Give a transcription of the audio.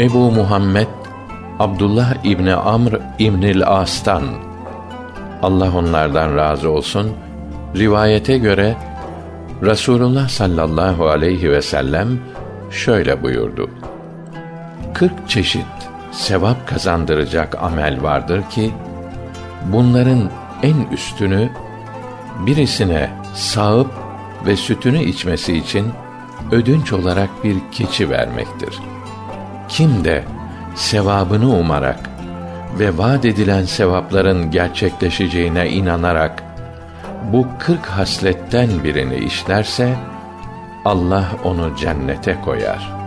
Ebu Muhammed Abdullah İbni Amr İbnil As'tan Allah onlardan razı olsun rivayete göre Rasulullah sallallahu aleyhi ve sellem şöyle buyurdu. Kırk çeşit sevap kazandıracak amel vardır ki bunların en üstünü birisine sağıp ve sütünü içmesi için ödünç olarak bir keçi vermektir. Kim de sevabını umarak ve vaad edilen sevapların gerçekleşeceğine inanarak bu kırk hasletten birini işlerse Allah onu cennete koyar.''